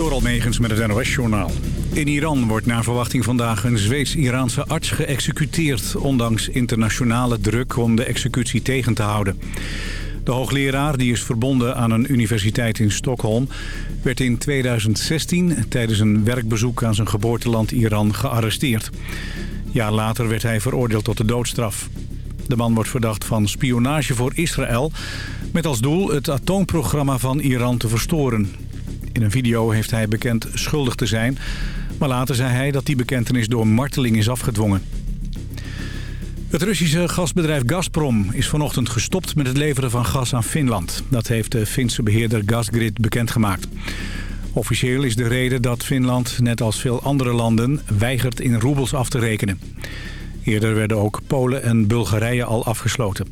Door Almegens met het NOS-journaal. In Iran wordt naar verwachting vandaag een Zweeds-Iraanse arts geëxecuteerd... ondanks internationale druk om de executie tegen te houden. De hoogleraar, die is verbonden aan een universiteit in Stockholm... werd in 2016 tijdens een werkbezoek aan zijn geboorteland Iran gearresteerd. Jaar later werd hij veroordeeld tot de doodstraf. De man wordt verdacht van spionage voor Israël... met als doel het atoomprogramma van Iran te verstoren. In een video heeft hij bekend schuldig te zijn... maar later zei hij dat die bekentenis door marteling is afgedwongen. Het Russische gasbedrijf Gazprom is vanochtend gestopt met het leveren van gas aan Finland. Dat heeft de Finse beheerder Gasgrid bekendgemaakt. Officieel is de reden dat Finland, net als veel andere landen, weigert in roebels af te rekenen. Eerder werden ook Polen en Bulgarije al afgesloten.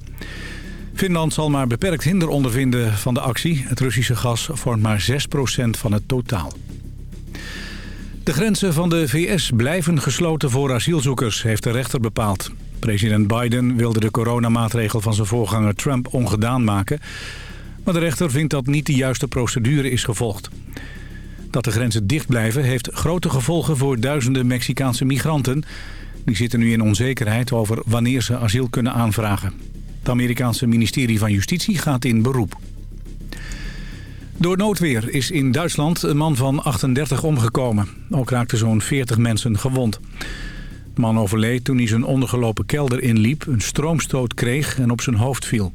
Finland zal maar beperkt hinder ondervinden van de actie. Het Russische gas vormt maar 6% van het totaal. De grenzen van de VS blijven gesloten voor asielzoekers, heeft de rechter bepaald. President Biden wilde de coronamaatregel van zijn voorganger Trump ongedaan maken. Maar de rechter vindt dat niet de juiste procedure is gevolgd. Dat de grenzen dicht blijven heeft grote gevolgen voor duizenden Mexicaanse migranten. Die zitten nu in onzekerheid over wanneer ze asiel kunnen aanvragen. Het Amerikaanse ministerie van Justitie gaat in beroep. Door noodweer is in Duitsland een man van 38 omgekomen. Ook raakten zo'n 40 mensen gewond. De man overleed toen hij zijn ondergelopen kelder inliep, een stroomstoot kreeg en op zijn hoofd viel.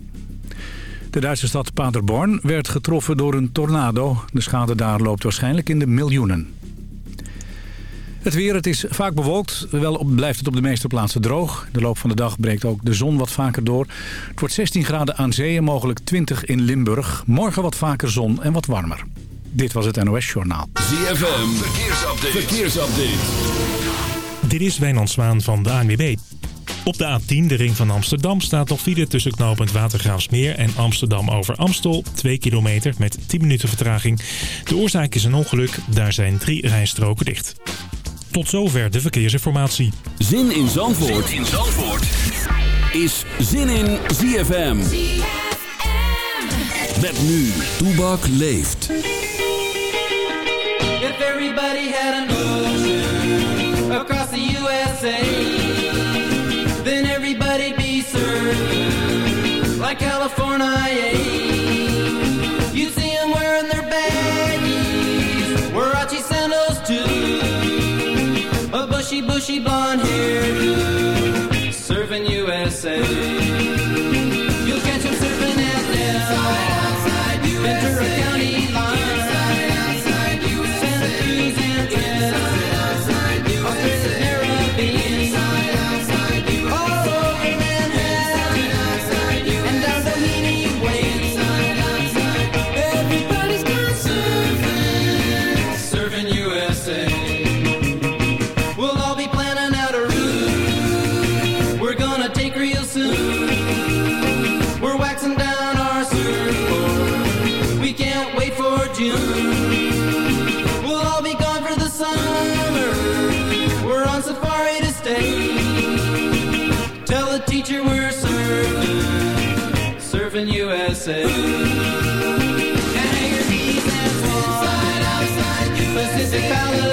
De Duitse stad Paderborn werd getroffen door een tornado. De schade daar loopt waarschijnlijk in de miljoenen. Het weer, het is vaak bewolkt. Wel blijft het op de meeste plaatsen droog. De loop van de dag breekt ook de zon wat vaker door. Het wordt 16 graden aan zee en mogelijk 20 in Limburg. Morgen wat vaker zon en wat warmer. Dit was het NOS Journaal. ZFM, verkeersupdate. verkeersupdate. Dit is Wijnand Zwaan van de ANWB. Op de A10, de ring van Amsterdam, staat nog file tussen knooppunt Watergraafsmeer en Amsterdam over Amstel. 2 kilometer met 10 minuten vertraging. De oorzaak is een ongeluk, daar zijn drie rijstroken dicht. Tot zover de verkeersinformatie. Zin in Zandvoort, zin in Zandvoort. is Zin in ZFM. ZFM. Met nu, Toebak leeft. If everybody had an ocean across the USA, then everybody'd be served like California. Bushy, bushy blonde hair, surfin' USA. Pacific Palisades.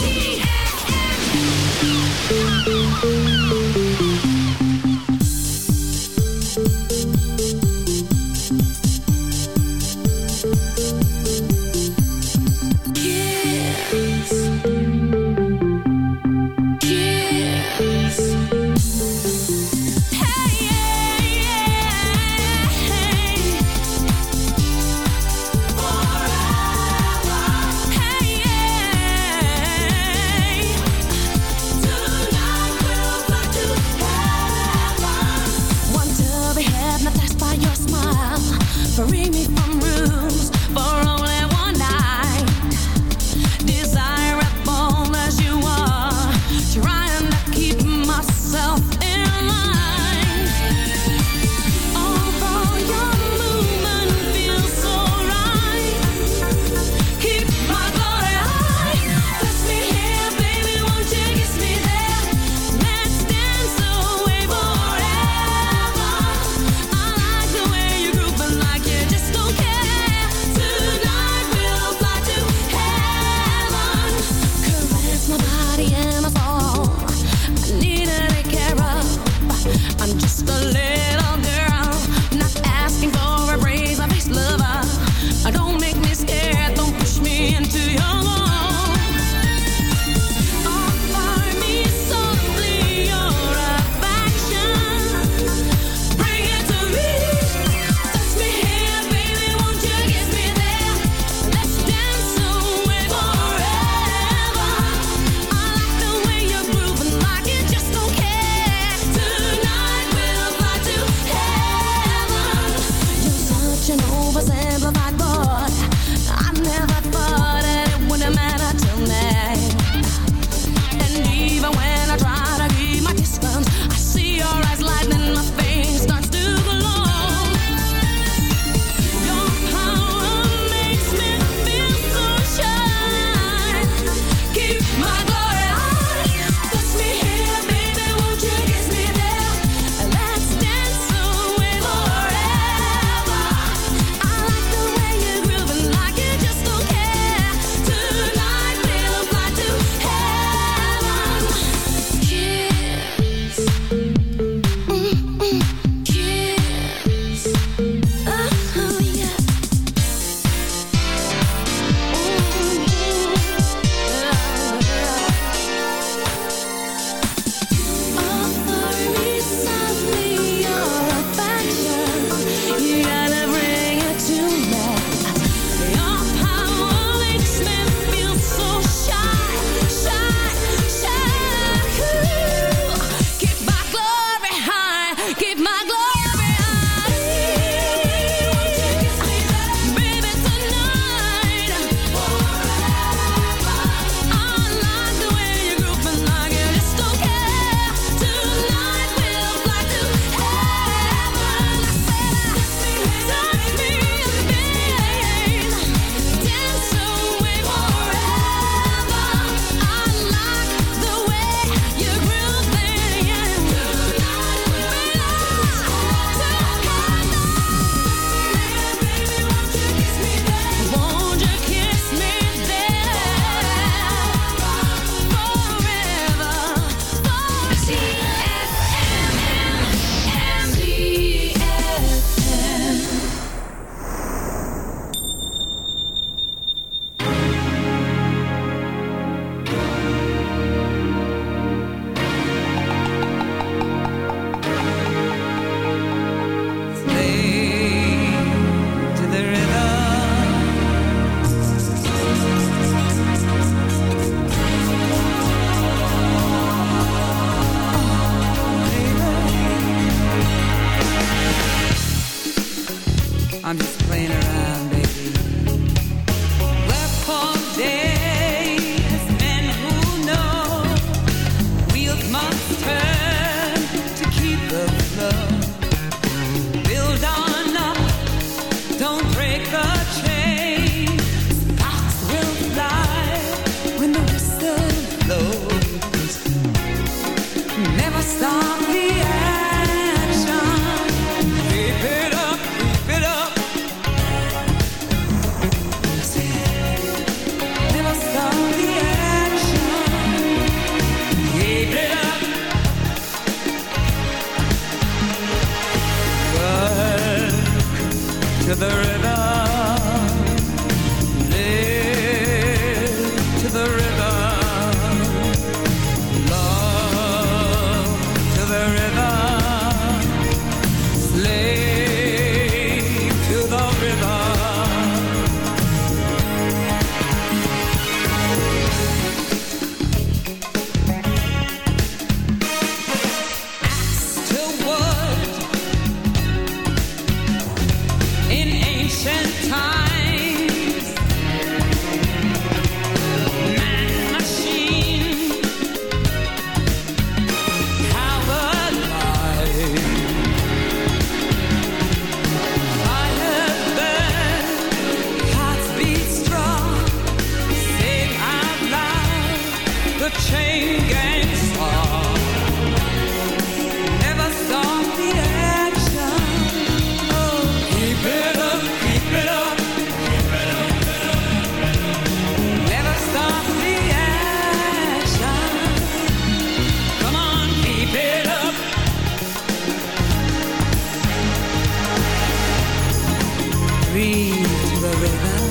ZFM volver algún día,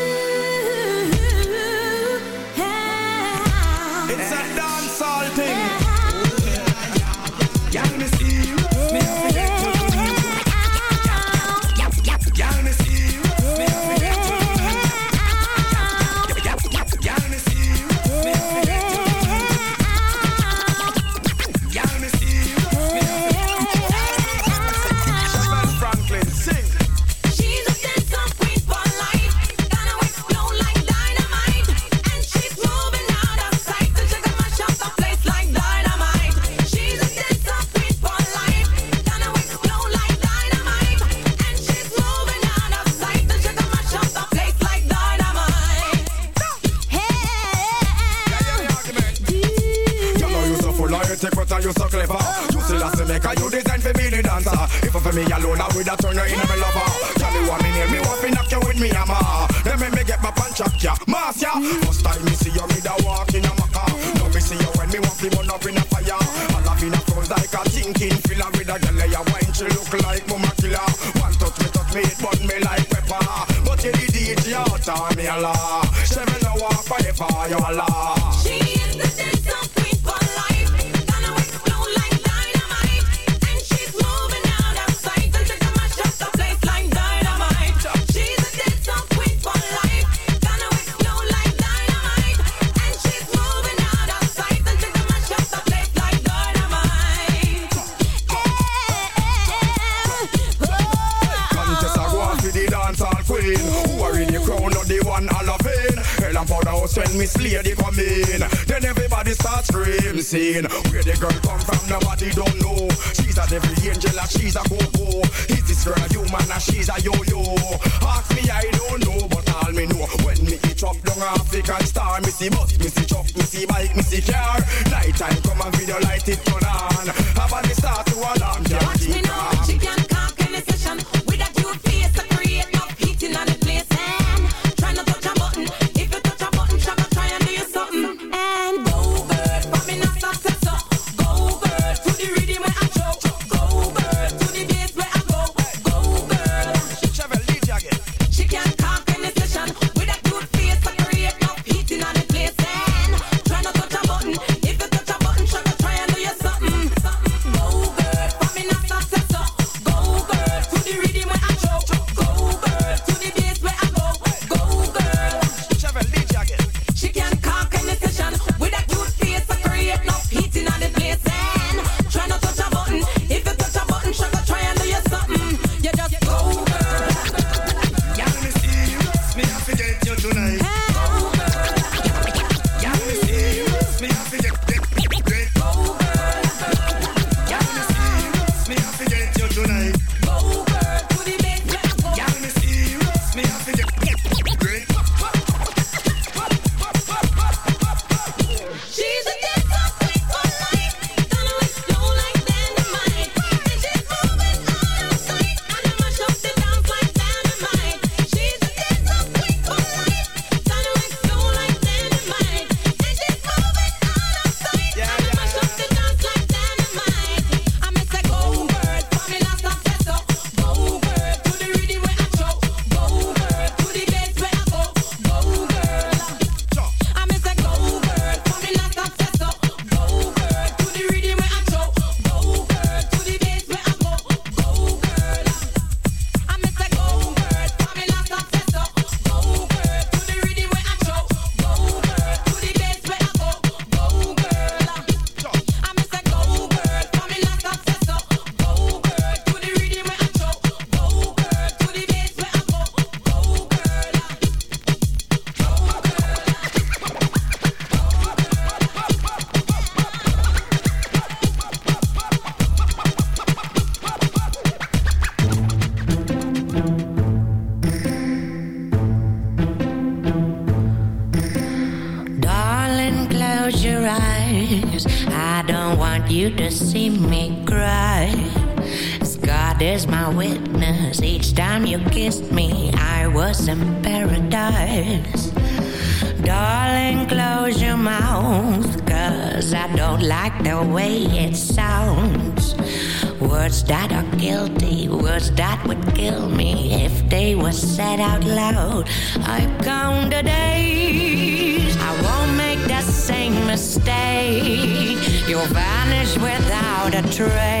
Without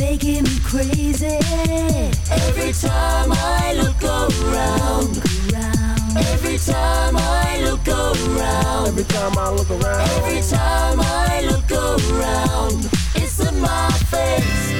They get me crazy Every time I look around, look around. Every time I look around Every time I look around Every time I look around It's in my face